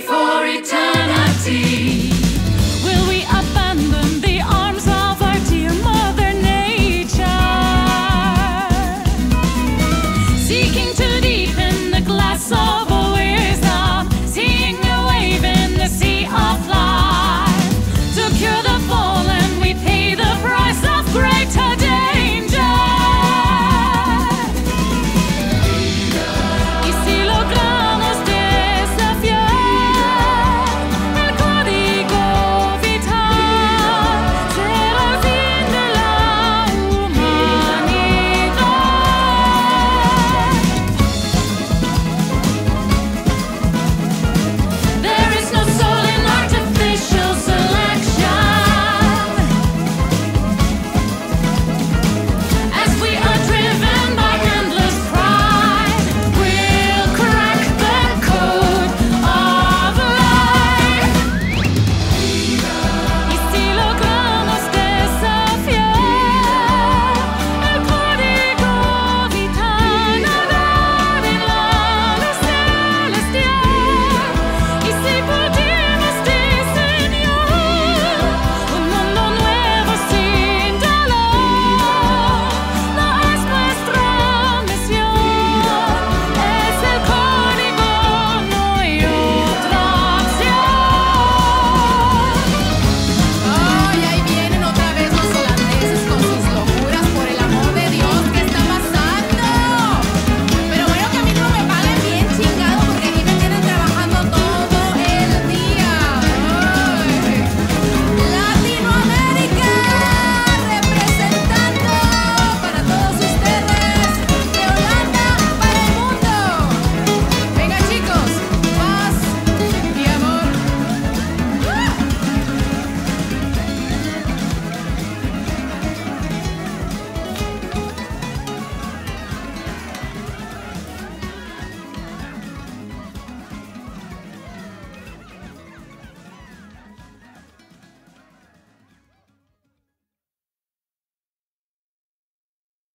before.